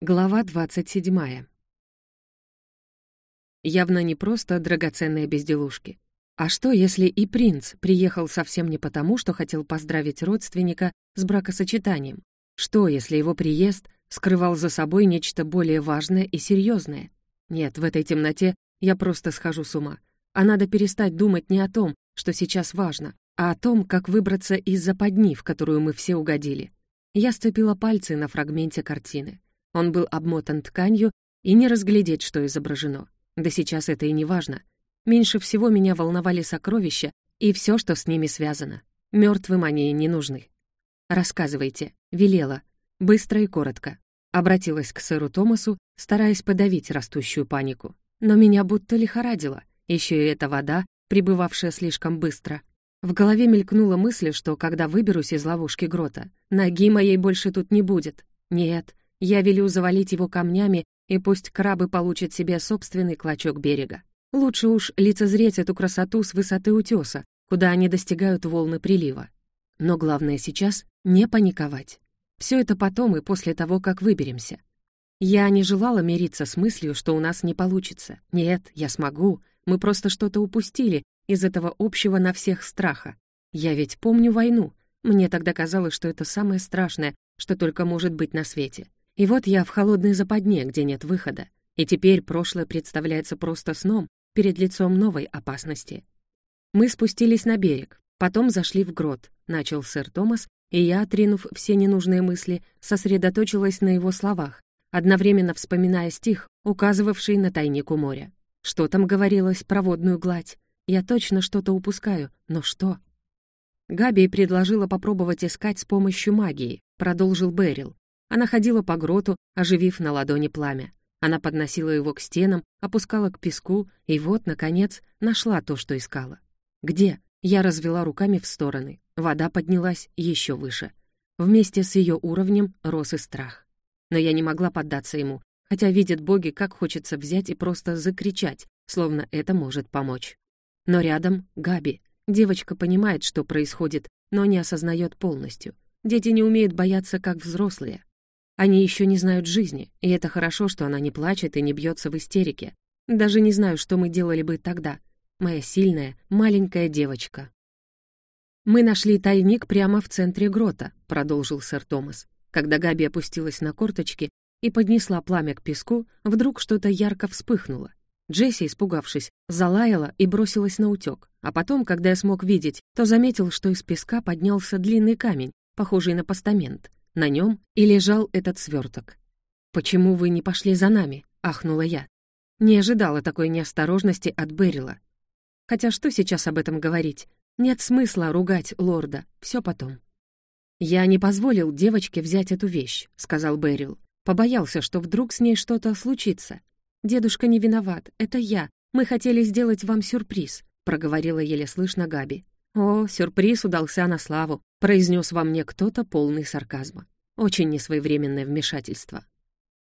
Глава 27. Явно не просто драгоценные безделушки. А что, если и принц приехал совсем не потому, что хотел поздравить родственника с бракосочетанием? Что, если его приезд скрывал за собой нечто более важное и серьезное? Нет, в этой темноте я просто схожу с ума. А надо перестать думать не о том, что сейчас важно, а о том, как выбраться из западни, в которую мы все угодили. Я сцепила пальцы на фрагменте картины. Он был обмотан тканью, и не разглядеть, что изображено. Да сейчас это и не важно. Меньше всего меня волновали сокровища и все, что с ними связано. Мертвым они не нужны. «Рассказывайте», — велела, быстро и коротко. Обратилась к сэру Томасу, стараясь подавить растущую панику. Но меня будто лихорадило. Еще и эта вода, прибывавшая слишком быстро. В голове мелькнула мысль, что когда выберусь из ловушки грота, ноги моей больше тут не будет. Нет, я велю завалить его камнями, и пусть крабы получат себе собственный клочок берега. Лучше уж лицезреть эту красоту с высоты утеса, куда они достигают волны прилива. Но главное сейчас — не паниковать. Все это потом и после того, как выберемся. Я не желала мириться с мыслью, что у нас не получится. Нет, я смогу. Мы просто что-то упустили из этого общего на всех страха. Я ведь помню войну. Мне тогда казалось, что это самое страшное, что только может быть на свете. И вот я в холодной западне, где нет выхода. И теперь прошлое представляется просто сном перед лицом новой опасности. Мы спустились на берег, потом зашли в грот, начал сэр Томас, и я, отринув все ненужные мысли, сосредоточилась на его словах, одновременно вспоминая стих, указывавший на тайник у моря. Что там говорилось про водную гладь? Я точно что-то упускаю, но что? Габи предложила попробовать искать с помощью магии, продолжил Берил. Она ходила по гроту, оживив на ладони пламя. Она подносила его к стенам, опускала к песку, и вот, наконец, нашла то, что искала. «Где?» Я развела руками в стороны. Вода поднялась еще выше. Вместе с ее уровнем рос и страх. Но я не могла поддаться ему, хотя видят боги, как хочется взять и просто закричать, словно это может помочь. Но рядом Габи. Девочка понимает, что происходит, но не осознает полностью. Дети не умеют бояться, как взрослые. Они еще не знают жизни, и это хорошо, что она не плачет и не бьется в истерике. Даже не знаю, что мы делали бы тогда. Моя сильная, маленькая девочка. «Мы нашли тайник прямо в центре грота», — продолжил сэр Томас. Когда Габи опустилась на корточки и поднесла пламя к песку, вдруг что-то ярко вспыхнуло. Джесси, испугавшись, залаяла и бросилась на утёк. А потом, когда я смог видеть, то заметил, что из песка поднялся длинный камень, похожий на постамент. На нем и лежал этот сверток. «Почему вы не пошли за нами?» — ахнула я. Не ожидала такой неосторожности от Берила. Хотя что сейчас об этом говорить? Нет смысла ругать лорда, все потом. «Я не позволил девочке взять эту вещь», — сказал Берил. Побоялся, что вдруг с ней что-то случится. «Дедушка не виноват, это я. Мы хотели сделать вам сюрприз», — проговорила еле слышно Габи. «О, сюрприз удался на славу», — произнес во мне кто-то полный сарказма. Очень несвоевременное вмешательство.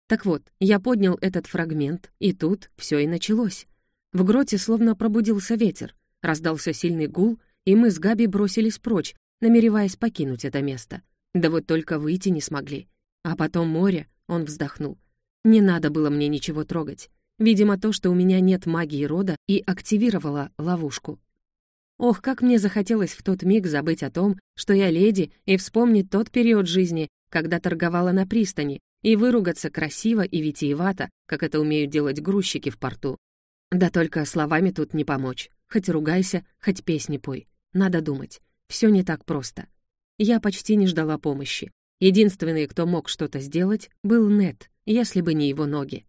Так вот, я поднял этот фрагмент, и тут все и началось. В гроте словно пробудился ветер, раздался сильный гул, и мы с Габи бросились прочь, намереваясь покинуть это место. Да вот только выйти не смогли. А потом море, он вздохнул. Не надо было мне ничего трогать. Видимо, то, что у меня нет магии рода, и активировало ловушку. Ох, как мне захотелось в тот миг забыть о том, что я леди, и вспомнить тот период жизни, когда торговала на пристани, и выругаться красиво и витиевато, как это умеют делать грузчики в порту. Да только словами тут не помочь. Хоть ругайся, хоть песни пой. Надо думать. Все не так просто. Я почти не ждала помощи. Единственный, кто мог что-то сделать, был Нет, если бы не его ноги.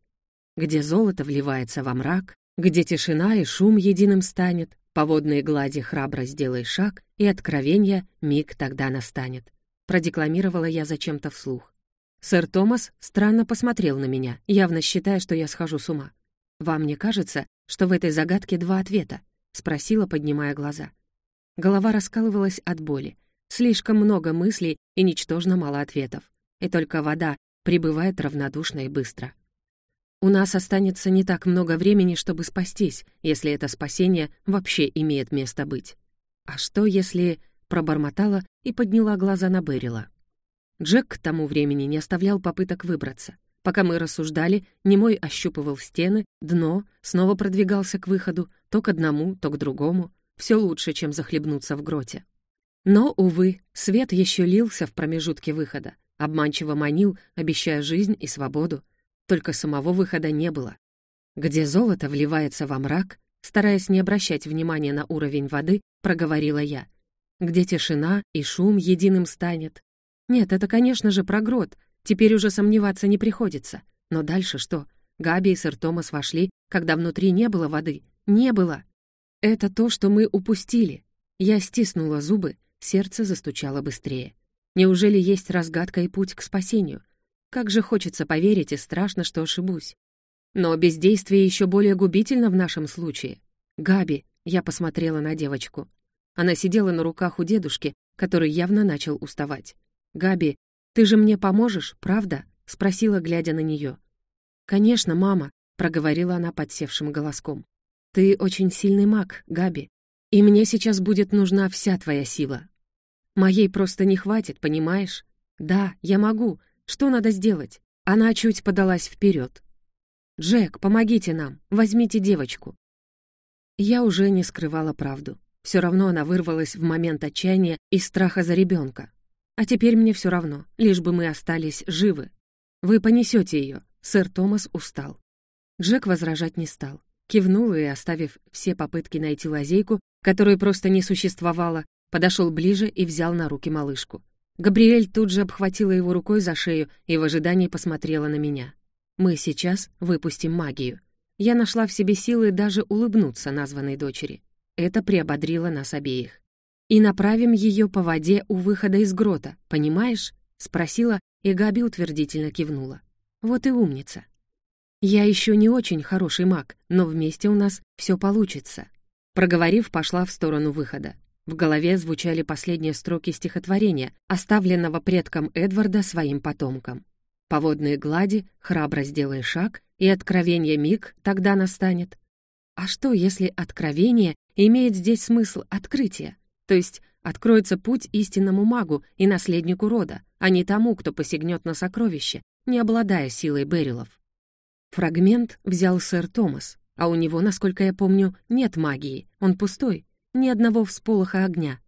Где золото вливается во мрак, где тишина и шум единым станет, по водной глади храбро сделай шаг, и откровенья миг тогда настанет. Продекламировала я зачем-то вслух. Сэр Томас странно посмотрел на меня, явно считая, что я схожу с ума. «Вам не кажется, что в этой загадке два ответа?» — спросила, поднимая глаза. Голова раскалывалась от боли. Слишком много мыслей и ничтожно мало ответов. И только вода прибывает равнодушно и быстро. У нас останется не так много времени, чтобы спастись, если это спасение вообще имеет место быть. А что, если... Пробормотала и подняла глаза на Берила. Джек к тому времени не оставлял попыток выбраться. Пока мы рассуждали, немой ощупывал стены, дно, снова продвигался к выходу, то к одному, то к другому. Все лучше, чем захлебнуться в гроте. Но, увы, свет еще лился в промежутке выхода, обманчиво манил, обещая жизнь и свободу. Только самого выхода не было. Где золото вливается во мрак, стараясь не обращать внимания на уровень воды, проговорила я. Где тишина и шум единым станет. Нет, это, конечно же, про грот, теперь уже сомневаться не приходится. Но дальше что? Габи и сэр Томас вошли, когда внутри не было воды. Не было. Это то, что мы упустили. Я стиснула зубы, сердце застучало быстрее. Неужели есть разгадка и путь к спасению? Как же хочется поверить и страшно, что ошибусь. Но бездействие еще более губительно в нашем случае. «Габи», — я посмотрела на девочку. Она сидела на руках у дедушки, который явно начал уставать. «Габи, ты же мне поможешь, правда?» — спросила, глядя на нее. «Конечно, мама», — проговорила она подсевшим голоском. Ты очень сильный маг, Габи, и мне сейчас будет нужна вся твоя сила. Моей просто не хватит, понимаешь? Да, я могу. Что надо сделать? Она чуть подалась вперед. «Джек, помогите нам, возьмите девочку». Я уже не скрывала правду. Все равно она вырвалась в момент отчаяния и страха за ребенка. А теперь мне все равно, лишь бы мы остались живы. Вы понесете ее. Сэр Томас устал. Джек возражать не стал. Кивнул и, оставив все попытки найти лазейку, которой просто не существовало, подошел ближе и взял на руки малышку. Габриэль тут же обхватила его рукой за шею и в ожидании посмотрела на меня. «Мы сейчас выпустим магию». Я нашла в себе силы даже улыбнуться названной дочери. Это приободрило нас обеих. «И направим ее по воде у выхода из грота, понимаешь?» — спросила, и Габи утвердительно кивнула. «Вот и умница». «Я еще не очень хороший маг, но вместе у нас все получится». Проговорив, пошла в сторону выхода. В голове звучали последние строки стихотворения, оставленного предком Эдварда своим потомкам. «По водной глади храбро сделай шаг, и откровение миг тогда настанет». А что, если откровение имеет здесь смысл открытия? То есть откроется путь истинному магу и наследнику рода, а не тому, кто посягнет на сокровище, не обладая силой Берилов. Фрагмент взял сэр Томас, а у него, насколько я помню, нет магии, он пустой, ни одного всполоха огня.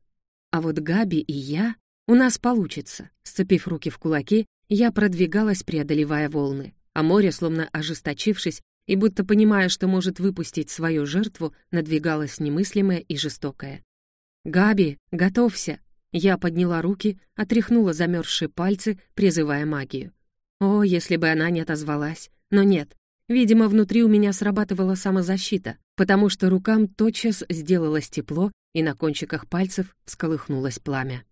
А вот Габи и я... У нас получится. Сцепив руки в кулаки, я продвигалась, преодолевая волны, а море, словно ожесточившись и будто понимая, что может выпустить свою жертву, надвигалось немыслимое и жестокое. «Габи, готовься!» Я подняла руки, отряхнула замерзшие пальцы, призывая магию. О, если бы она не отозвалась! Но нет, видимо, внутри у меня срабатывала самозащита, потому что рукам тотчас сделалось тепло, и на кончиках пальцев всколыхнулось пламя.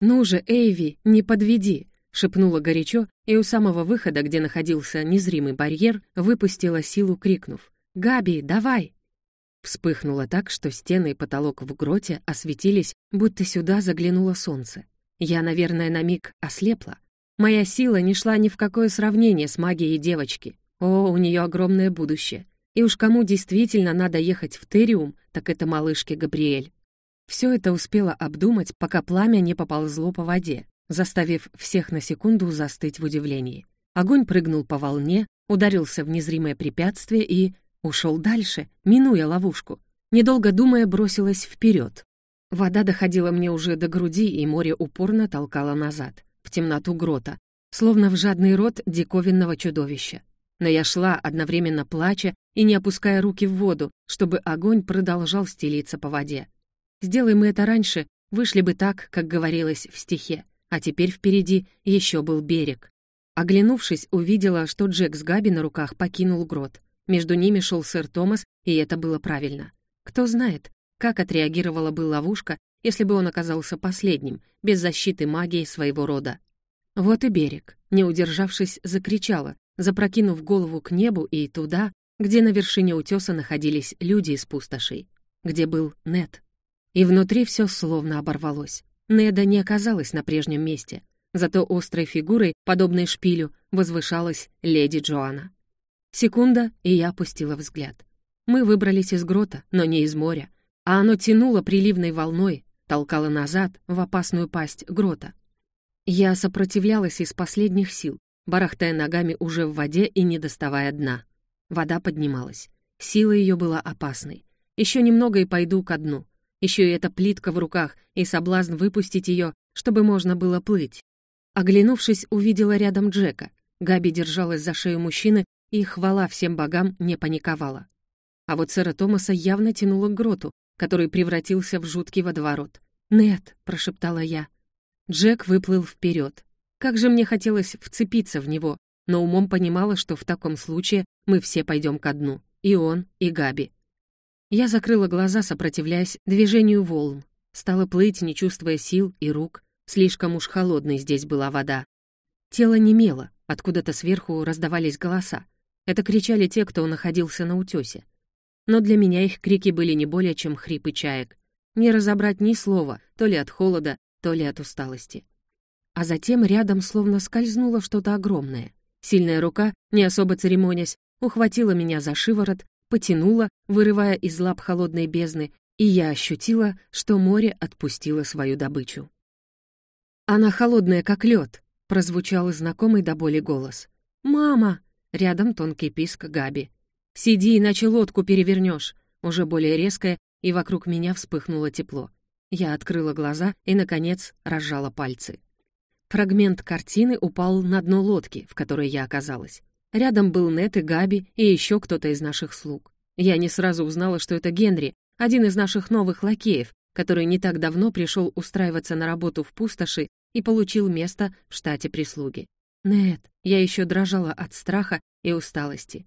«Ну же, Эйви, не подведи!» — шепнула горячо, и у самого выхода, где находился незримый барьер, выпустила силу, крикнув «Габи, давай!» Вспыхнуло так, что стены и потолок в гроте осветились, будто сюда заглянуло солнце. Я, наверное, на миг ослепла, Моя сила не шла ни в какое сравнение с магией девочки. О, у нее огромное будущее. И уж кому действительно надо ехать в Териум, так это малышке Габриэль. Все это успела обдумать, пока пламя не поползло по воде, заставив всех на секунду застыть в удивлении. Огонь прыгнул по волне, ударился в незримое препятствие и ушел дальше, минуя ловушку. Недолго думая, бросилась вперед. Вода доходила мне уже до груди, и море упорно толкало назад в темноту грота, словно в жадный рот диковинного чудовища. Но я шла, одновременно плача и не опуская руки в воду, чтобы огонь продолжал стелиться по воде. Сделай мы это раньше, вышли бы так, как говорилось в стихе, а теперь впереди еще был берег. Оглянувшись, увидела, что Джек с Габи на руках покинул грот. Между ними шел сэр Томас, и это было правильно. Кто знает, как отреагировала бы ловушка, если бы он оказался последним, без защиты магии своего рода. Вот и берег. Не удержавшись, закричала, запрокинув голову к небу и туда, где на вершине утеса находились люди из пустошей, где был Нед. И внутри все словно оборвалось. Неда не оказалась на прежнем месте, зато острой фигурой, подобной шпилю, возвышалась леди Джоанна. Секунда, и я опустила взгляд. Мы выбрались из грота, но не из моря, а оно тянуло приливной волной, толкала назад в опасную пасть грота. Я сопротивлялась из последних сил, барахтая ногами уже в воде и не доставая дна. Вода поднималась. Сила ее была опасной. Еще немного и пойду ко дну. Еще и эта плитка в руках, и соблазн выпустить ее, чтобы можно было плыть. Оглянувшись, увидела рядом Джека. Габи держалась за шею мужчины, и, хвала всем богам, не паниковала. А вот сэра Томаса явно тянуло к гроту, который превратился в жуткий водоворот. «Нет», — прошептала я. Джек выплыл вперед. Как же мне хотелось вцепиться в него, но умом понимала, что в таком случае мы все пойдем ко дну. И он, и Габи. Я закрыла глаза, сопротивляясь движению волн. Стала плыть, не чувствуя сил и рук. Слишком уж холодной здесь была вода. Тело немело, откуда-то сверху раздавались голоса. Это кричали те, кто находился на утёсе. Но для меня их крики были не более, чем хрипы чаек. Не разобрать ни слова, то ли от холода, то ли от усталости. А затем рядом словно скользнуло что-то огромное. Сильная рука, не особо церемонясь, ухватила меня за шиворот потянула, вырывая из лап холодной бездны, и я ощутила, что море отпустило свою добычу. «Она холодная, как лед», — прозвучал знакомый до боли голос. «Мама!» — рядом тонкий писк Габи. «Сиди, иначе лодку перевернешь. Уже более резкое, и вокруг меня вспыхнуло тепло. Я открыла глаза и, наконец, разжала пальцы. Фрагмент картины упал на дно лодки, в которой я оказалась. Рядом был Нет и Габи, и еще кто-то из наших слуг. Я не сразу узнала, что это Генри, один из наших новых лакеев, который не так давно пришел устраиваться на работу в пустоши и получил место в штате прислуги. Нет, я еще дрожала от страха и усталости.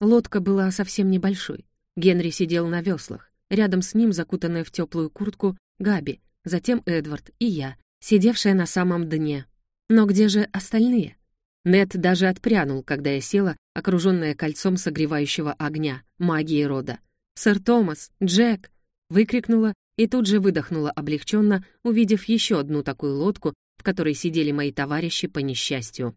Лодка была совсем небольшой. Генри сидел на веслах. Рядом с ним, закутанная в теплую куртку, Габи, затем Эдвард и я, сидевшая на самом дне. Но где же остальные? Нет даже отпрянул, когда я села, окруженная кольцом согревающего огня, магии рода. «Сэр Томас! Джек!» — выкрикнула и тут же выдохнула облегченно, увидев еще одну такую лодку, в которой сидели мои товарищи по несчастью.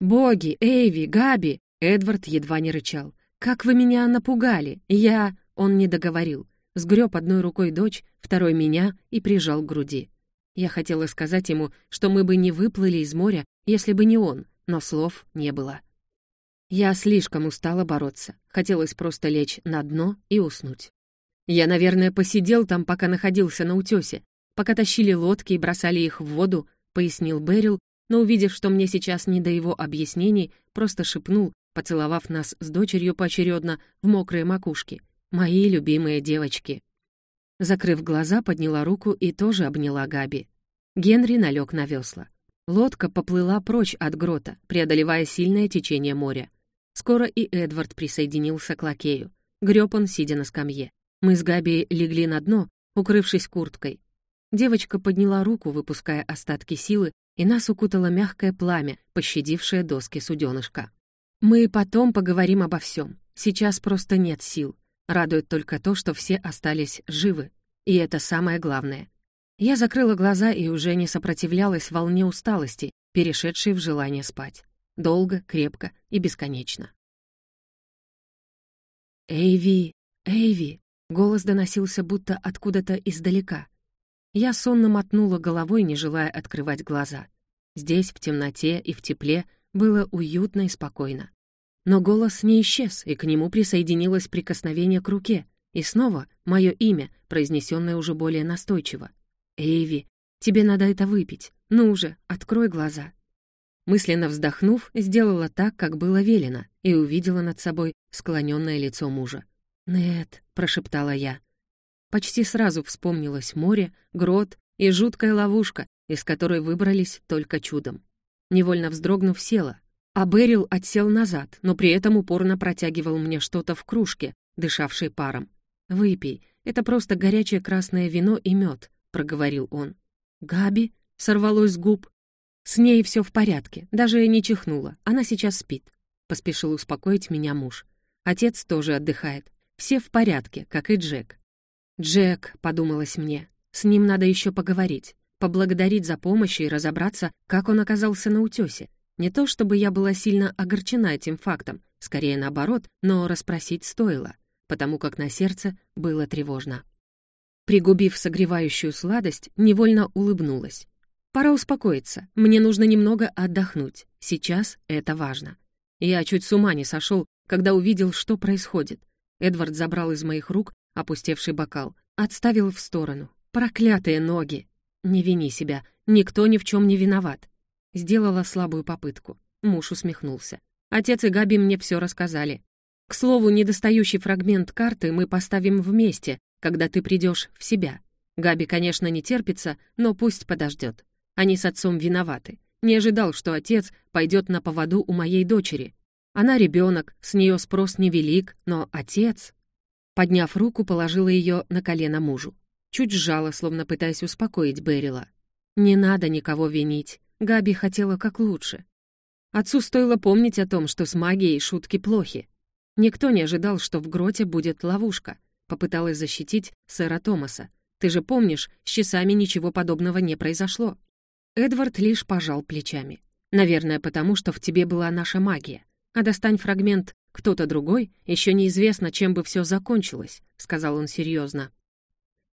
«Боги! Эйви! Габи!» Эдвард едва не рычал. «Как вы меня напугали! Я...» Он не договорил. Сгреб одной рукой дочь, второй меня и прижал к груди. Я хотела сказать ему, что мы бы не выплыли из моря, если бы не он, но слов не было. Я слишком устала бороться, хотелось просто лечь на дно и уснуть. Я, наверное, посидел там, пока находился на утёсе, пока тащили лодки и бросали их в воду, пояснил Берил, но увидев, что мне сейчас не до его объяснений, просто шепнул, поцеловав нас с дочерью поочередно в мокрые макушки. «Мои любимые девочки». Закрыв глаза, подняла руку и тоже обняла Габи. Генри налег на весла. Лодка поплыла прочь от грота, преодолевая сильное течение моря. Скоро и Эдвард присоединился к лакею. Греб он, сидя на скамье. Мы с Габи легли на дно, укрывшись курткой. Девочка подняла руку, выпуская остатки силы, и нас укутало мягкое пламя, пощадившее доски суденышка. Мы потом поговорим обо всем. Сейчас просто нет сил. Радует только то, что все остались живы. И это самое главное. Я закрыла глаза и уже не сопротивлялась волне усталости, перешедшей в желание спать. Долго, крепко и бесконечно. «Эйви! Эйви!» — голос доносился будто откуда-то издалека. Я сонно мотнула головой, не желая открывать глаза. Здесь, в темноте и в тепле, было уютно и спокойно. Но голос не исчез, и к нему присоединилось прикосновение к руке, и снова мое имя, произнесенное уже более настойчиво. «Эйви, тебе надо это выпить. Ну уже, открой глаза». Мысленно вздохнув, сделала так, как было велено, и увидела над собой склоненное лицо мужа. «Нет», — прошептала я. Почти сразу вспомнилось море, грот и жуткая ловушка, из которой выбрались только чудом. Невольно вздрогнув, села, а Берил отсел назад, но при этом упорно протягивал мне что-то в кружке, дышавшей паром. «Выпей, это просто горячее красное вино и мед. — проговорил он. «Габи?» — сорвалось с губ. «С ней все в порядке, даже не чихнула, она сейчас спит», — поспешил успокоить меня муж. «Отец тоже отдыхает. Все в порядке, как и Джек». «Джек», — подумалось мне, — «с ним надо еще поговорить, поблагодарить за помощь и разобраться, как он оказался на утёсе. Не то чтобы я была сильно огорчена этим фактом, скорее наоборот, но расспросить стоило, потому как на сердце было тревожно. Пригубив согревающую сладость, невольно улыбнулась. Пора успокоиться. Мне нужно немного отдохнуть. Сейчас это важно. Я чуть с ума не сошел, когда увидел, что происходит. Эдвард забрал из моих рук опустевший бокал, отставил в сторону. Проклятые ноги! Не вини себя, никто ни в чем не виноват. Сделала слабую попытку. Муж усмехнулся. Отец и Габи мне все рассказали. К слову, недостающий фрагмент карты мы поставим вместе, когда ты придешь в себя. Габи, конечно, не терпится, но пусть подождет. Они с отцом виноваты. Не ожидал, что отец пойдет на поводу у моей дочери. Она ребенок, с нее спрос невелик, но отец... Подняв руку, положила ее на колено мужу. Чуть сжала, словно пытаясь успокоить Берила. «Не надо никого винить. Габи хотела как лучше. Отцу стоило помнить о том, что с магией шутки плохи. Никто не ожидал, что в гроте будет ловушка. Попыталась защитить сэра Томаса. Ты же помнишь, с часами ничего подобного не произошло. Эдвард лишь пожал плечами. Наверное, потому что в тебе была наша магия. А достань фрагмент кто-то другой, еще неизвестно, чем бы все закончилось, сказал он серьезно.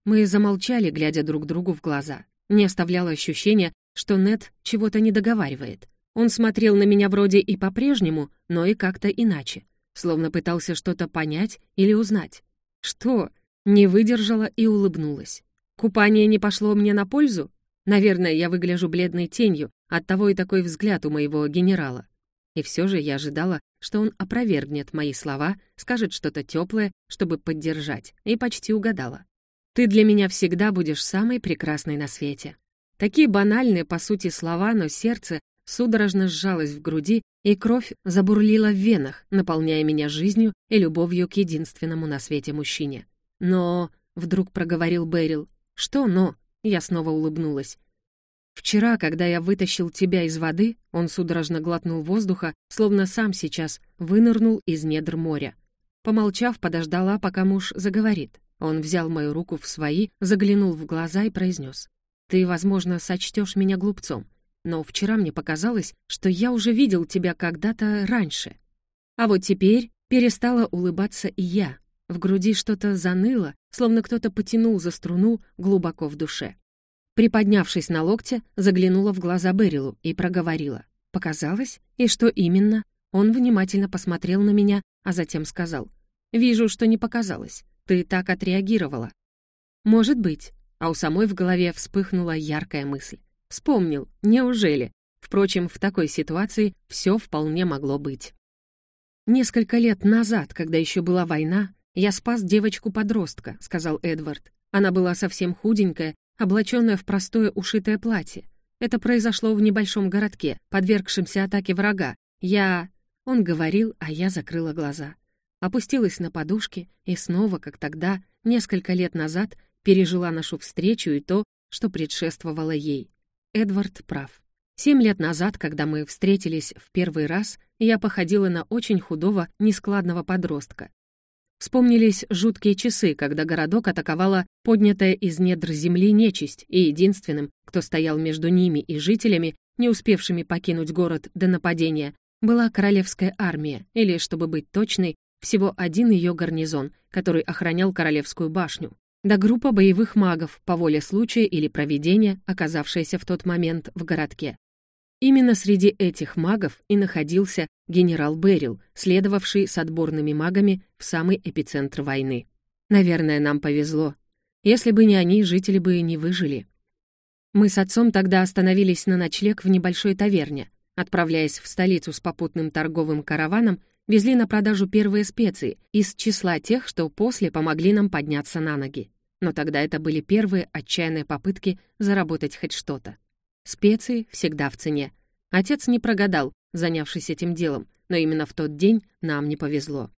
Мы замолчали, глядя друг другу в глаза. Не оставляло ощущения, что Нет чего-то не договаривает. Он смотрел на меня вроде и по-прежнему, но и как-то иначе, словно пытался что-то понять или узнать. Что? Не выдержала и улыбнулась. Купание не пошло мне на пользу? Наверное, я выгляжу бледной тенью, оттого и такой взгляд у моего генерала. И все же я ожидала, что он опровергнет мои слова, скажет что-то теплое, чтобы поддержать, и почти угадала. «Ты для меня всегда будешь самой прекрасной на свете». Такие банальные, по сути, слова, но сердце судорожно сжалось в груди, и кровь забурлила в венах, наполняя меня жизнью и любовью к единственному на свете мужчине. «Но...» — вдруг проговорил Бэрил. «Что «но»?» — я снова улыбнулась. Вчера, когда я вытащил тебя из воды, он судорожно глотнул воздуха, словно сам сейчас вынырнул из недр моря. Помолчав, подождала, пока муж заговорит. Он взял мою руку в свои, заглянул в глаза и произнес. «Ты, возможно, сочтешь меня глупцом, но вчера мне показалось, что я уже видел тебя когда-то раньше. А вот теперь перестала улыбаться и я. В груди что-то заныло, словно кто-то потянул за струну глубоко в душе. Приподнявшись на локте, заглянула в глаза Берилу и проговорила. «Показалось? И что именно?» Он внимательно посмотрел на меня, а затем сказал. «Вижу, что не показалось. Ты так отреагировала». «Может быть». А у самой в голове вспыхнула яркая мысль. Вспомнил, неужели? Впрочем, в такой ситуации все вполне могло быть. «Несколько лет назад, когда еще была война, я спас девочку-подростка», — сказал Эдвард. Она была совсем худенькая облаченная в простое ушитое платье. Это произошло в небольшом городке, подвергшемся атаке врага. Я... Он говорил, а я закрыла глаза. Опустилась на подушки и снова, как тогда, несколько лет назад, пережила нашу встречу и то, что предшествовало ей. Эдвард прав. Семь лет назад, когда мы встретились в первый раз, я походила на очень худого, нескладного подростка. Вспомнились жуткие часы, когда городок атаковала поднятая из недр земли нечисть, и единственным, кто стоял между ними и жителями, не успевшими покинуть город до нападения, была королевская армия, или, чтобы быть точной, всего один ее гарнизон, который охранял королевскую башню, да группа боевых магов, по воле случая или проведения, оказавшаяся в тот момент в городке. Именно среди этих магов и находился генерал Берил, следовавший с отборными магами в самый эпицентр войны. Наверное, нам повезло. Если бы не они, жители бы не выжили. Мы с отцом тогда остановились на ночлег в небольшой таверне. Отправляясь в столицу с попутным торговым караваном, везли на продажу первые специи из числа тех, что после помогли нам подняться на ноги. Но тогда это были первые отчаянные попытки заработать хоть что-то. Специи всегда в цене. Отец не прогадал, занявшись этим делом, но именно в тот день нам не повезло.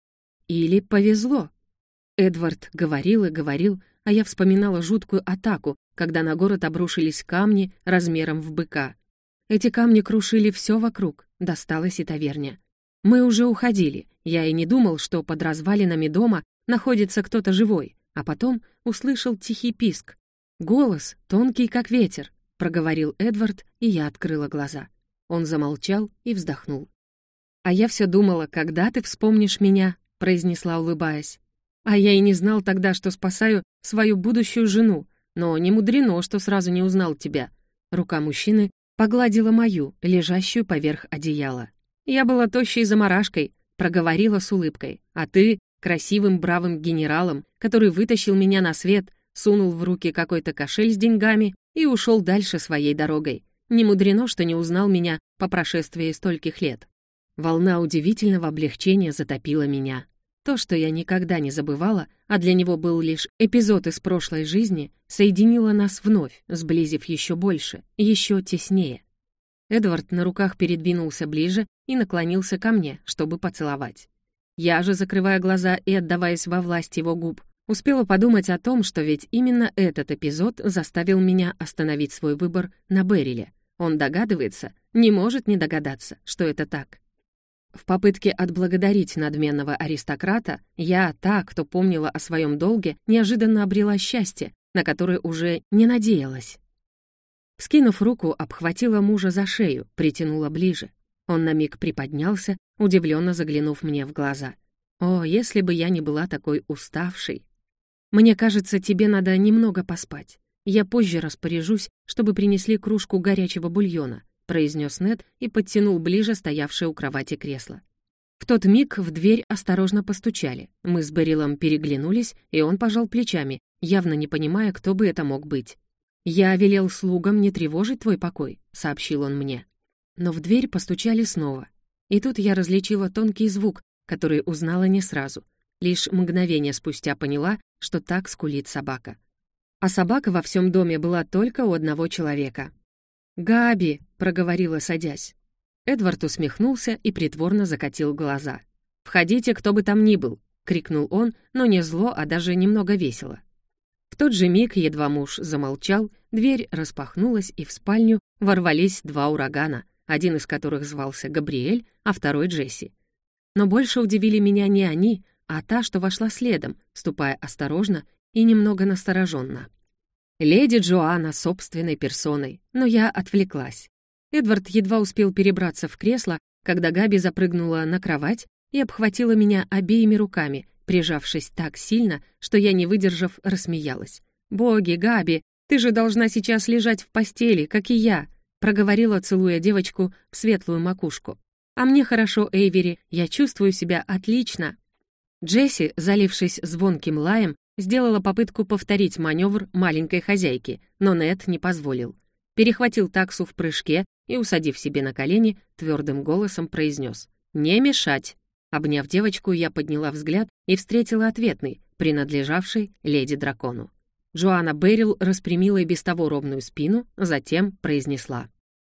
Или повезло. Эдвард говорил и говорил, а я вспоминала жуткую атаку, когда на город обрушились камни размером в быка. Эти камни крушили все вокруг, досталось и таверня. Мы уже уходили, я и не думал, что под развалинами дома находится кто-то живой, а потом услышал тихий писк. Голос, тонкий как ветер, проговорил Эдвард, и я открыла глаза. Он замолчал и вздохнул. «А я все думала, когда ты вспомнишь меня», — произнесла, улыбаясь. «А я и не знал тогда, что спасаю свою будущую жену, но не мудрено, что сразу не узнал тебя. Рука мужчины погладила мою, лежащую поверх одеяла. «Я была тощей заморашкой», — проговорила с улыбкой. «А ты — красивым бравым генералом, который вытащил меня на свет, сунул в руки какой-то кошель с деньгами и ушел дальше своей дорогой. Не мудрено, что не узнал меня по прошествии стольких лет. Волна удивительного облегчения затопила меня. То, что я никогда не забывала, а для него был лишь эпизод из прошлой жизни, соединило нас вновь, сблизив еще больше, еще теснее. Эдвард на руках передвинулся ближе и наклонился ко мне, чтобы поцеловать. Я же, закрывая глаза и отдаваясь во власть его губ, успела подумать о том, что ведь именно этот эпизод заставил меня остановить свой выбор на Бериле. Он догадывается, не может не догадаться, что это так. В попытке отблагодарить надменного аристократа, я, та, кто помнила о своем долге, неожиданно обрела счастье, на которое уже не надеялась. Скинув руку, обхватила мужа за шею, притянула ближе. Он на миг приподнялся, удивленно заглянув мне в глаза. «О, если бы я не была такой уставшей!» «Мне кажется, тебе надо немного поспать. Я позже распоряжусь, чтобы принесли кружку горячего бульона произнес Нед и подтянул ближе стоявшее у кровати кресло. В тот миг в дверь осторожно постучали. Мы с Берилом переглянулись, и он пожал плечами, явно не понимая, кто бы это мог быть. «Я велел слугам не тревожить твой покой», — сообщил он мне. Но в дверь постучали снова. И тут я различила тонкий звук, который узнала не сразу. Лишь мгновение спустя поняла, что так скулит собака. А собака во всем доме была только у одного человека. «Габи!» — проговорила, садясь. Эдвард усмехнулся и притворно закатил глаза. «Входите, кто бы там ни был!» — крикнул он, но не зло, а даже немного весело. В тот же миг, едва муж замолчал, дверь распахнулась, и в спальню ворвались два урагана, один из которых звался Габриэль, а второй — Джесси. Но больше удивили меня не они, а та, что вошла следом, ступая осторожно и немного настороженно. Леди Джоанна собственной персоной, но я отвлеклась. Эдвард едва успел перебраться в кресло, когда Габи запрыгнула на кровать и обхватила меня обеими руками, прижавшись так сильно, что я, не выдержав, рассмеялась. «Боги, Габи, ты же должна сейчас лежать в постели, как и я», проговорила, целуя девочку в светлую макушку. «А мне хорошо, Эйвери, я чувствую себя отлично». Джесси, залившись звонким лаем, сделала попытку повторить маневр маленькой хозяйки, но Нед не позволил. Перехватил таксу в прыжке и, усадив себе на колени, твердым голосом произнес «Не мешать!». Обняв девочку, я подняла взгляд и встретила ответный, принадлежавший леди-дракону. Джоанна Беррил распрямила и без того ровную спину, затем произнесла.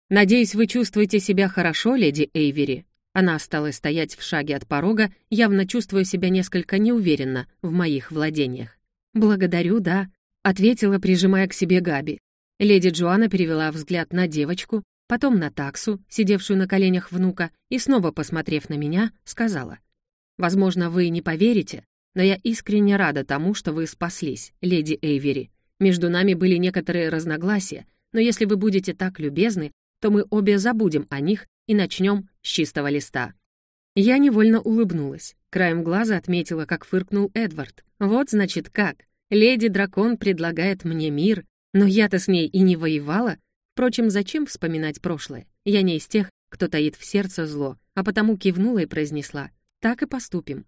«Надеюсь, вы чувствуете себя хорошо, леди Эйвери?» Она осталась стоять в шаге от порога, явно чувствуя себя несколько неуверенно в моих владениях. «Благодарю, да», — ответила, прижимая к себе Габи. Леди Джоанна перевела взгляд на девочку, потом на таксу, сидевшую на коленях внука, и снова, посмотрев на меня, сказала. «Возможно, вы не поверите, но я искренне рада тому, что вы спаслись, леди Эйвери. Между нами были некоторые разногласия, но если вы будете так любезны, то мы обе забудем о них и начнем с чистого листа». Я невольно улыбнулась. Краем глаза отметила, как фыркнул Эдвард. «Вот, значит, как. Леди-дракон предлагает мне мир, но я-то с ней и не воевала. Впрочем, зачем вспоминать прошлое? Я не из тех, кто таит в сердце зло, а потому кивнула и произнесла «Так и поступим».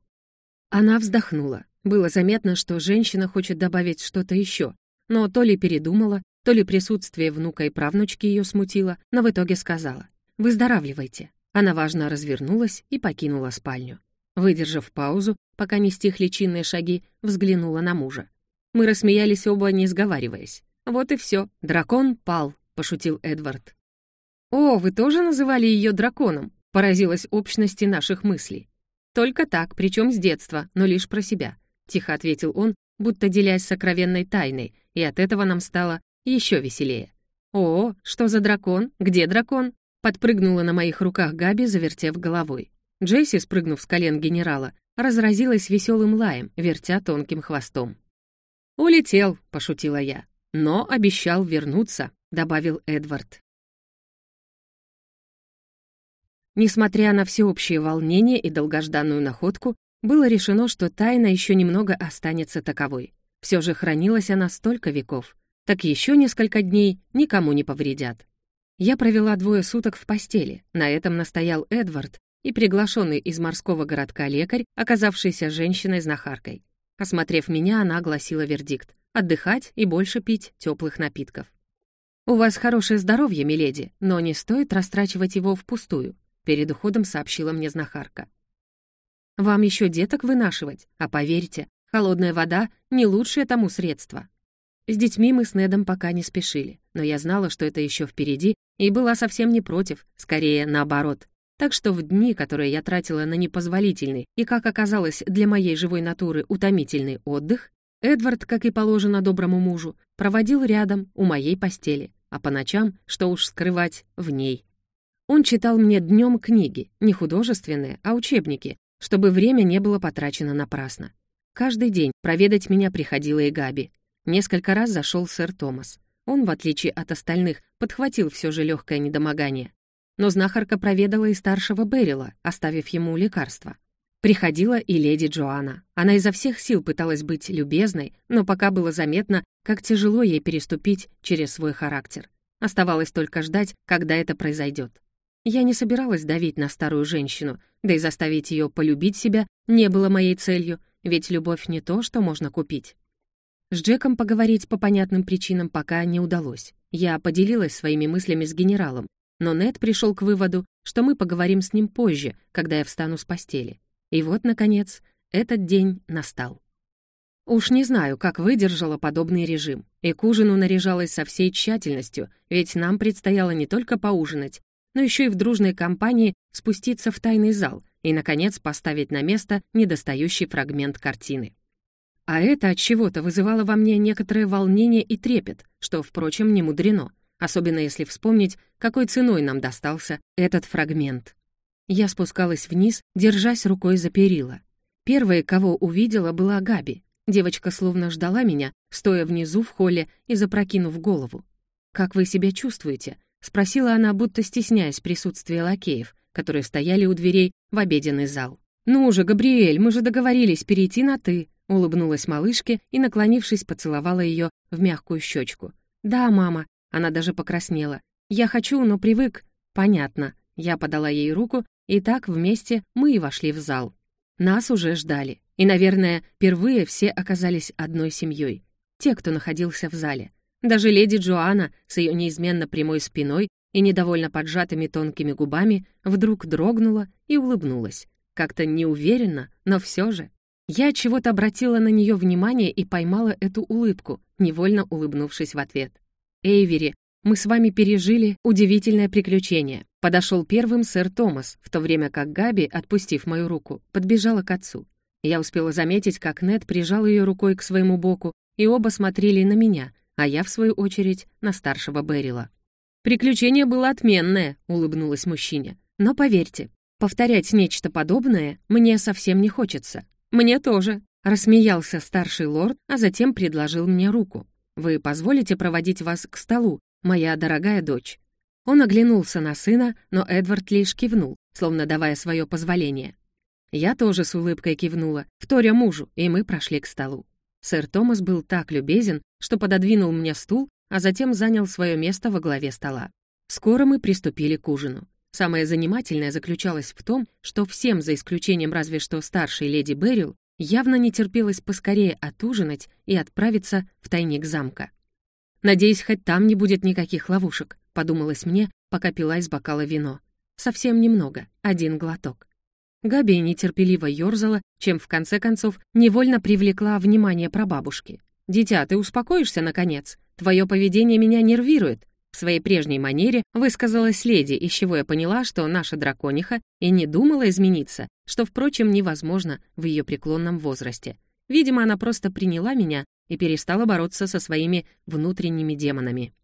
Она вздохнула. Было заметно, что женщина хочет добавить что-то еще, но то ли передумала, то ли присутствие внука и правнучки ее смутило, но в итоге сказала «Выздоравливайте». Она важно развернулась и покинула спальню. Выдержав паузу, пока не стихли чинные шаги, взглянула на мужа. Мы рассмеялись оба, не сговариваясь. «Вот и все, дракон пал», — пошутил Эдвард. «О, вы тоже называли ее драконом?» — поразилась общности наших мыслей. «Только так, причем с детства, но лишь про себя», — тихо ответил он, будто делясь сокровенной тайной, и от этого нам стало еще веселее. «О, что за дракон? Где дракон?» Подпрыгнула на моих руках Габи, завертев головой. Джесси, спрыгнув с колен генерала, разразилась веселым лаем, вертя тонким хвостом. «Улетел», — пошутила я. «Но обещал вернуться», — добавил Эдвард. Несмотря на всеобщее волнение и долгожданную находку, было решено, что тайна еще немного останется таковой. Все же хранилась она столько веков. так еще несколько дней никому не повредят. Я провела двое суток в постели, на этом настоял Эдвард и приглашенный из морского городка лекарь, оказавшийся женщиной-знахаркой. Осмотрев меня, она огласила вердикт — отдыхать и больше пить теплых напитков. «У вас хорошее здоровье, миледи, но не стоит растрачивать его впустую», перед уходом сообщила мне знахарка. «Вам еще деток вынашивать, а поверьте, холодная вода — не лучшее тому средство». С детьми мы с Недом пока не спешили, но я знала, что это еще впереди, и была совсем не против, скорее наоборот. Так что в дни, которые я тратила на непозволительный и, как оказалось, для моей живой натуры утомительный отдых, Эдвард, как и положено доброму мужу, проводил рядом, у моей постели, а по ночам, что уж скрывать, в ней. Он читал мне днем книги, не художественные, а учебники, чтобы время не было потрачено напрасно. Каждый день проведать меня приходила и Габи. Несколько раз зашел сэр Томас. Он, в отличие от остальных, подхватил все же легкое недомогание. Но знахарка проведала и старшего Берила, оставив ему лекарство. Приходила и леди Джоанна. Она изо всех сил пыталась быть любезной, но пока было заметно, как тяжело ей переступить через свой характер. Оставалось только ждать, когда это произойдет. Я не собиралась давить на старую женщину, да и заставить ее полюбить себя не было моей целью, ведь любовь не то, что можно купить. С Джеком поговорить по понятным причинам пока не удалось. Я поделилась своими мыслями с генералом, но Нед пришел к выводу, что мы поговорим с ним позже, когда я встану с постели. И вот, наконец, этот день настал. Уж не знаю, как выдержала подобный режим, и к ужину наряжалась со всей тщательностью, ведь нам предстояло не только поужинать, но еще и в дружной компании спуститься в тайный зал и, наконец, поставить на место недостающий фрагмент картины. А это от чего-то вызывало во мне некоторое волнение и трепет, что, впрочем, не мудрено — особенно если вспомнить, какой ценой нам достался этот фрагмент. Я спускалась вниз, держась рукой за перила. Первой, кого увидела, была Габи. Девочка словно ждала меня, стоя внизу в холле и запрокинув голову. «Как вы себя чувствуете?» — спросила она, будто стесняясь присутствия лакеев, которые стояли у дверей в обеденный зал. «Ну же, Габриэль, мы же договорились перейти на «ты», — улыбнулась малышке и, наклонившись, поцеловала ее в мягкую щечку. «Да, мама», она даже покраснела. «Я хочу, но привык». «Понятно». Я подала ей руку, и так вместе мы и вошли в зал. Нас уже ждали. И, наверное, впервые все оказались одной семьей. Те, кто находился в зале. Даже леди Джоанна с ее неизменно прямой спиной и недовольно поджатыми тонкими губами вдруг дрогнула и улыбнулась. Как-то неуверенно, но все же. Я чего-то обратила на нее внимание и поймала эту улыбку, невольно улыбнувшись в ответ. Эйвери, мы с вами пережили удивительное приключение. Подошел первым сэр Томас, в то время как Габи, отпустив мою руку, подбежала к отцу. Я успела заметить, как Нед прижал ее рукой к своему боку, и оба смотрели на меня, а я, в свою очередь, на старшего Берила. «Приключение было отменное», — улыбнулась мужчине. «Но поверьте, повторять нечто подобное мне совсем не хочется. Мне тоже», — рассмеялся старший лорд, а затем предложил мне руку. Вы позволите проводить вас к столу, моя дорогая дочь?» Он оглянулся на сына, но Эдвард лишь кивнул, словно давая свое позволение. Я тоже с улыбкой кивнула, вторя мужу, и мы прошли к столу. Сэр Томас был так любезен, что пододвинул мне стул, а затем занял свое место во главе стола. Скоро мы приступили к ужину. Самое занимательное заключалось в том, что всем, за исключением разве что старшей леди Беррил, явно не терпелось поскорее отужинать и отправиться в тайник замка. «Надеюсь, хоть там не будет никаких ловушек», — подумалось мне, пока пила из бокала вино. Совсем немного, один глоток. Габи нетерпеливо ёрзала, чем в конце концов невольно привлекла внимание прабабушки. «Дитя, ты успокоишься, наконец? Твое поведение меня нервирует. В своей прежней манере высказалась леди, из чего я поняла, что наша дракониха и не думала измениться, что, впрочем, невозможно в ее преклонном возрасте. Видимо, она просто приняла меня и перестала бороться со своими внутренними демонами.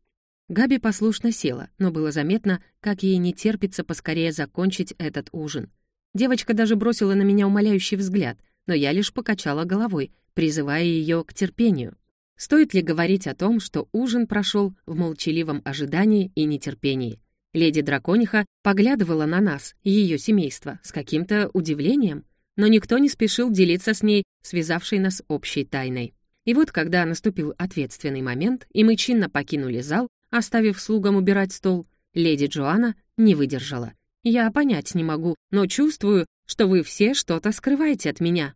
Габи послушно села, но было заметно, как ей не терпится поскорее закончить этот ужин. Девочка даже бросила на меня умоляющий взгляд, но я лишь покачала головой, призывая ее к терпению. Стоит ли говорить о том, что ужин прошел в молчаливом ожидании и нетерпении? Леди Дракониха поглядывала на нас, ее семейство, с каким-то удивлением, но никто не спешил делиться с ней, связавшей нас общей тайной. И вот, когда наступил ответственный момент, и мы чинно покинули зал, оставив слугам убирать стол, леди Джоанна не выдержала. «Я понять не могу, но чувствую, что вы все что-то скрываете от меня».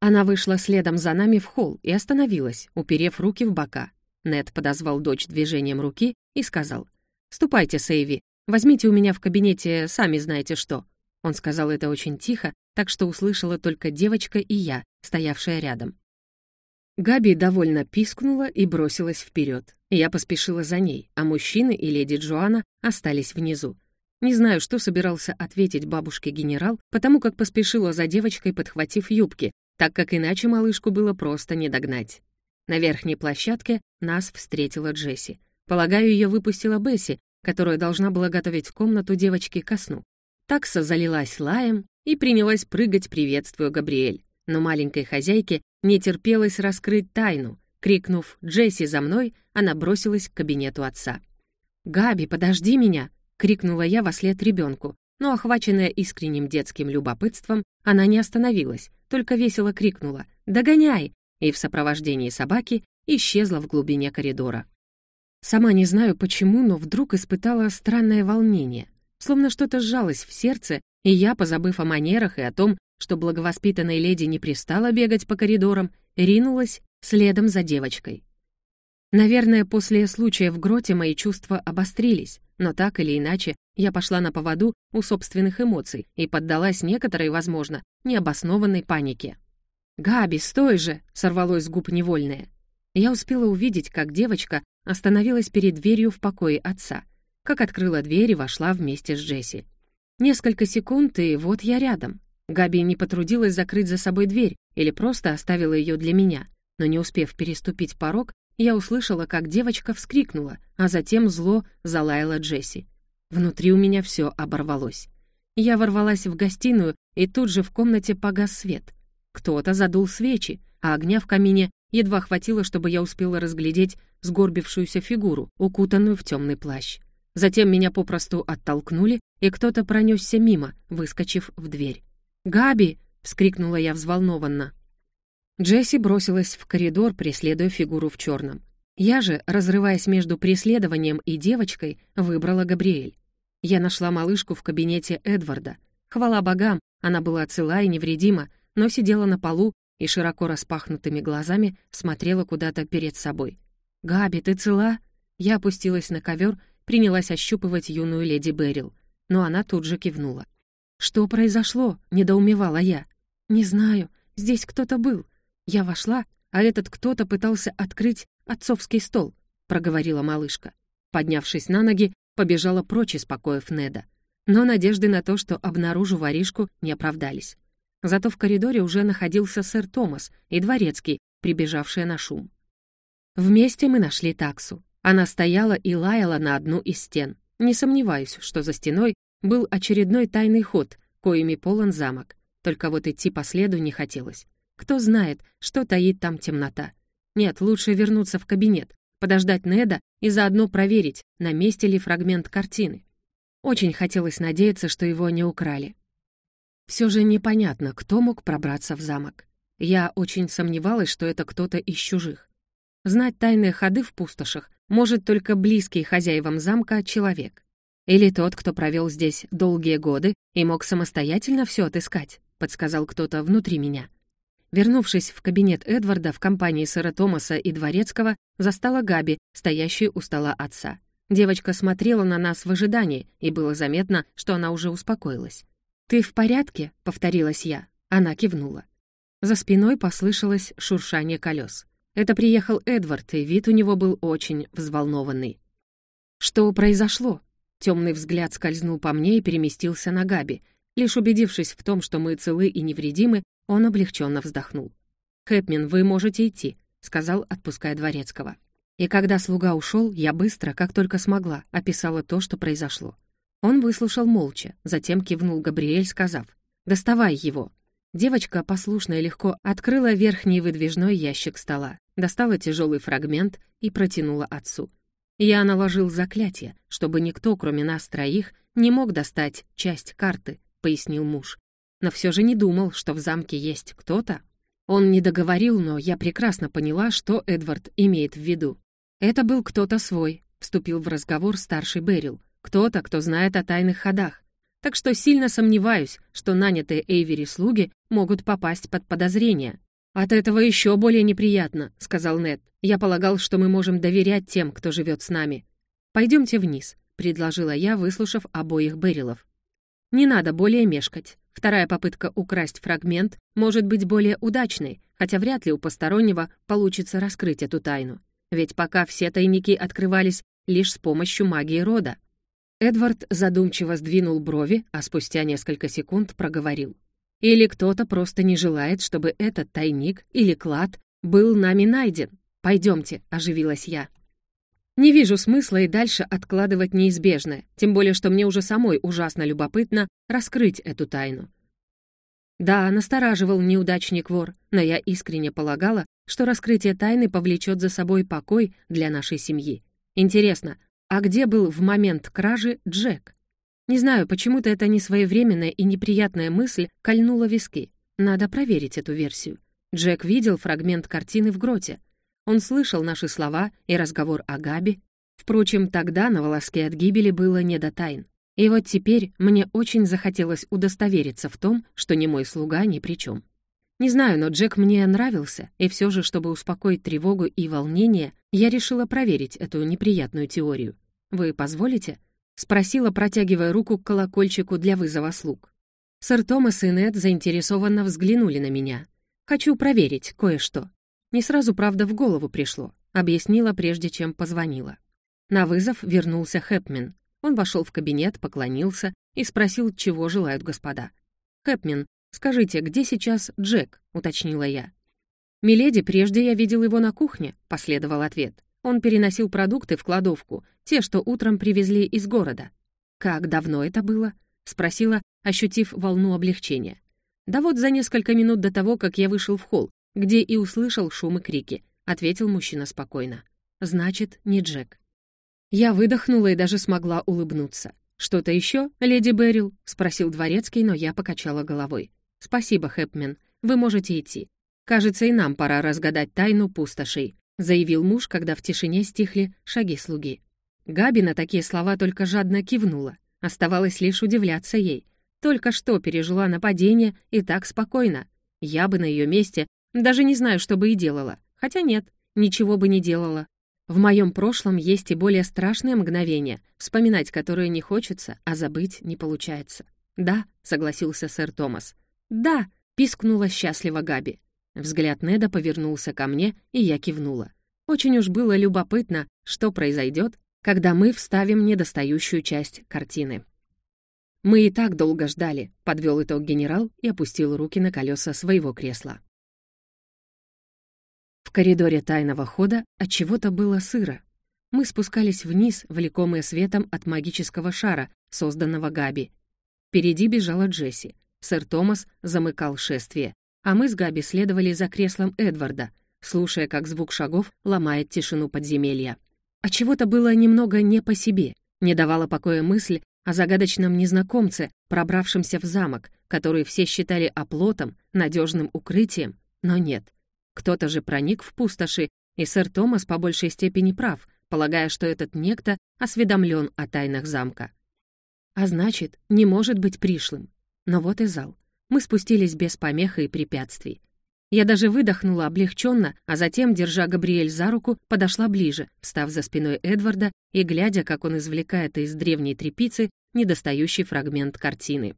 Она вышла следом за нами в холл и остановилась, уперев руки в бока. Нед подозвал дочь движением руки и сказал, «Ступайте, Сейви, возьмите у меня в кабинете сами знаете что». Он сказал это очень тихо, так что услышала только девочка и я, стоявшая рядом. Габи довольно пискнула и бросилась вперед. Я поспешила за ней, а мужчины и леди Джоанна остались внизу. Не знаю, что собирался ответить бабушке генерал, потому как поспешила за девочкой, подхватив юбки, так как иначе малышку было просто не догнать. На верхней площадке нас встретила Джесси. Полагаю, ее выпустила Бесси, которая должна была готовить комнату девочки ко сну. Такса залилась лаем и принялась прыгать, приветствуя Габриэль. Но маленькой хозяйке не терпелось раскрыть тайну. Крикнув «Джесси, за мной!», она бросилась к кабинету отца. «Габи, подожди меня!» — крикнула я во след ребенку, но, охваченная искренним детским любопытством, она не остановилась, только весело крикнула «Догоняй!» и в сопровождении собаки исчезла в глубине коридора. Сама не знаю почему, но вдруг испытала странное волнение, словно что-то сжалось в сердце, и я, позабыв о манерах и о том, что благовоспитанной леди не пристала бегать по коридорам, ринулась следом за девочкой. Наверное, после случая в гроте мои чувства обострились, но так или иначе я пошла на поводу у собственных эмоций и поддалась некоторой, возможно, необоснованной панике. «Габи, стой же!» — сорвалось с губ невольное. Я успела увидеть, как девочка остановилась перед дверью в покое отца, как открыла дверь и вошла вместе с Джесси. Несколько секунд, и вот я рядом. Габи не потрудилась закрыть за собой дверь или просто оставила ее для меня, но не успев переступить порог, я услышала, как девочка вскрикнула, а затем зло залаяла Джесси. Внутри у меня все оборвалось. Я ворвалась в гостиную, и тут же в комнате погас свет. Кто-то задул свечи, а огня в камине едва хватило, чтобы я успела разглядеть сгорбившуюся фигуру, укутанную в темный плащ. Затем меня попросту оттолкнули, и кто-то пронесся мимо, выскочив в дверь. «Габи!» — вскрикнула я взволнованно. Джесси бросилась в коридор, преследуя фигуру в черном. Я же, разрываясь между преследованием и девочкой, выбрала Габриэль. Я нашла малышку в кабинете Эдварда. Хвала богам, она была цела и невредима, но сидела на полу и широко распахнутыми глазами смотрела куда-то перед собой. «Габи, ты цела?» Я опустилась на ковер, принялась ощупывать юную леди Берил, но она тут же кивнула. «Что произошло?» — недоумевала я. «Не знаю. Здесь кто-то был. Я вошла, а этот кто-то пытался открыть отцовский стол», — проговорила малышка. Поднявшись на ноги, побежала прочь из покоев Неда. Но надежды на то, что обнаружу воришку, не оправдались. Зато в коридоре уже находился сэр Томас и дворецкий, прибежавшие на шум. Вместе мы нашли таксу. Она стояла и лаяла на одну из стен. Не сомневаюсь, что за стеной был очередной тайный ход, коими полон замок. Только вот идти по следу не хотелось. Кто знает, что таит там темнота. Нет, лучше вернуться в кабинет, подождать Неда и заодно проверить, на месте ли фрагмент картины. Очень хотелось надеяться, что его не украли. Все же непонятно, кто мог пробраться в замок. Я очень сомневалась, что это кто-то из чужих. Знать тайные ходы в пустошах может только близкий хозяевам замка человек. Или тот, кто провел здесь долгие годы и мог самостоятельно все отыскать, подсказал кто-то внутри меня. Вернувшись в кабинет Эдварда в компании сэра Томаса и Дворецкого, застала Габи, стоящую у стола отца. Девочка смотрела на нас в ожидании, и было заметно, что она уже успокоилась. «Ты в порядке?» — повторилась я. Она кивнула. За спиной послышалось шуршание колес. Это приехал Эдвард, и вид у него был очень взволнованный. «Что произошло?» Темный взгляд скользнул по мне и переместился на Габи. Лишь убедившись в том, что мы целы и невредимы, он облегченно вздохнул. «Хэпмин, вы можете идти», — сказал, отпуская Дворецкого. И когда слуга ушел, я быстро, как только смогла, описала то, что произошло. Он выслушал молча, затем кивнул Габриэль, сказав «Доставай его». Девочка послушно и легко открыла верхний выдвижной ящик стола, достала тяжелый фрагмент и протянула отцу. Я наложил заклятие, чтобы никто, кроме нас троих, не мог достать часть карты, пояснил муж. Но все же не думал, что в замке есть кто-то. Он не договорил, но я прекрасно поняла, что Эдвард имеет в виду. «Это был кто-то свой», — вступил в разговор старший Берил. «Кто-то, кто знает о тайных ходах. Так что сильно сомневаюсь, что нанятые Эйвери слуги могут попасть под подозрение». «От этого еще более неприятно», — сказал Нед. «Я полагал, что мы можем доверять тем, кто живет с нами. Пойдемте вниз», — предложила я, выслушав обоих Берилов. «Не надо более мешкать. Вторая попытка украсть фрагмент может быть более удачной, хотя вряд ли у постороннего получится раскрыть эту тайну. Ведь пока все тайники открывались лишь с помощью магии рода. Эдвард задумчиво сдвинул брови, а спустя несколько секунд проговорил. «Или кто-то просто не желает, чтобы этот тайник или клад был нами найден. Пойдемте», — оживилась я. Не вижу смысла и дальше откладывать неизбежное, тем более что мне уже самой ужасно любопытно раскрыть эту тайну. Да, настораживал неудачник-вор, но я искренне полагала, что раскрытие тайны повлечет за собой покой для нашей семьи. Интересно, а где был в момент кражи Джек? Не знаю, почему-то эта несвоевременная и неприятная мысль кольнула виски. Надо проверить эту версию. Джек видел фрагмент картины в гроте. Он слышал наши слова и разговор о Габи. Впрочем, тогда на волоске от гибели было не до тайн. И вот теперь мне очень захотелось удостовериться в том, что ни мой слуга ни при чем. Не знаю, но Джек мне нравился, и все же, чтобы успокоить тревогу и волнение, я решила проверить эту неприятную теорию. «Вы позволите?» — спросила, протягивая руку к колокольчику для вызова слуг. Сэр Томас и Нед заинтересованно взглянули на меня. «Хочу проверить кое-что. Не сразу, правда, в голову пришло. Объяснила, прежде чем позвонила. На вызов вернулся Хэпмен. Он вошел в кабинет, поклонился и спросил, чего желают господа. «Хэпмен, скажите, где сейчас Джек?» — уточнила я. «Миледи, прежде я видел его на кухне», — последовал ответ. Он переносил продукты в кладовку, те, что утром привезли из города. «Как давно это было?» — спросила, ощутив волну облегчения. «Да вот за несколько минут до того, как я вышел в холл, где и услышал шум и крики», — ответил мужчина спокойно. «Значит, не Джек». Я выдохнула и даже смогла улыбнуться. «Что-то еще, леди Берил?» — спросил дворецкий, но я покачала головой. «Спасибо, Хэпмен. Вы можете идти. Кажется, и нам пора разгадать тайну пустошей», — заявил муж, когда в тишине стихли шаги слуги. Габи на такие слова только жадно кивнула. Оставалось лишь удивляться ей. Только что пережила нападение и так спокойно. Я бы на ее месте даже не знаю, что бы и делала. Хотя нет, ничего бы не делала. В моем прошлом есть и более страшные мгновения, вспоминать которые не хочется, а забыть не получается. «Да», — согласился сэр Томас. «Да», — пискнула счастливо Габи. Взгляд Неда повернулся ко мне, и я кивнула. Очень уж было любопытно, что произойдет, когда мы вставим недостающую часть картины. «Мы и так долго ждали», — подвел итог генерал и опустил руки на колеса своего кресла коридоре тайного хода от чего-то было сыро. Мы спускались вниз, влекомые светом от магического шара, созданного Габи. Впереди бежала Джесси. Сэр Томас замыкал шествие, а мы с Габи следовали за креслом Эдварда, слушая, как звук шагов ломает тишину подземелья. А чего-то было немного не по себе. Не давала покоя мысль о загадочном незнакомце, пробравшемся в замок, который все считали оплотом, надежным укрытием, но нет. Кто-то же проник в пустоши, и сэр Томас по большей степени прав, полагая, что этот некто осведомлен о тайнах замка. А значит, не может быть пришлым. Но вот и зал. Мы спустились без помех и препятствий. Я даже выдохнула облегченно, а затем, держа Габриэль за руку, подошла ближе, встав за спиной Эдварда и глядя, как он извлекает из древней трепицы недостающий фрагмент картины.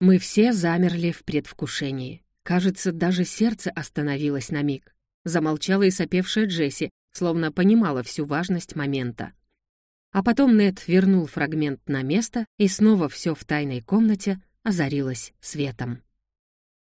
Мы все замерли в предвкушении. Кажется, даже сердце остановилось на миг. Замолчала и сопевшая Джесси, словно понимала всю важность момента. А потом Нед вернул фрагмент на место, и снова все в тайной комнате озарилось светом.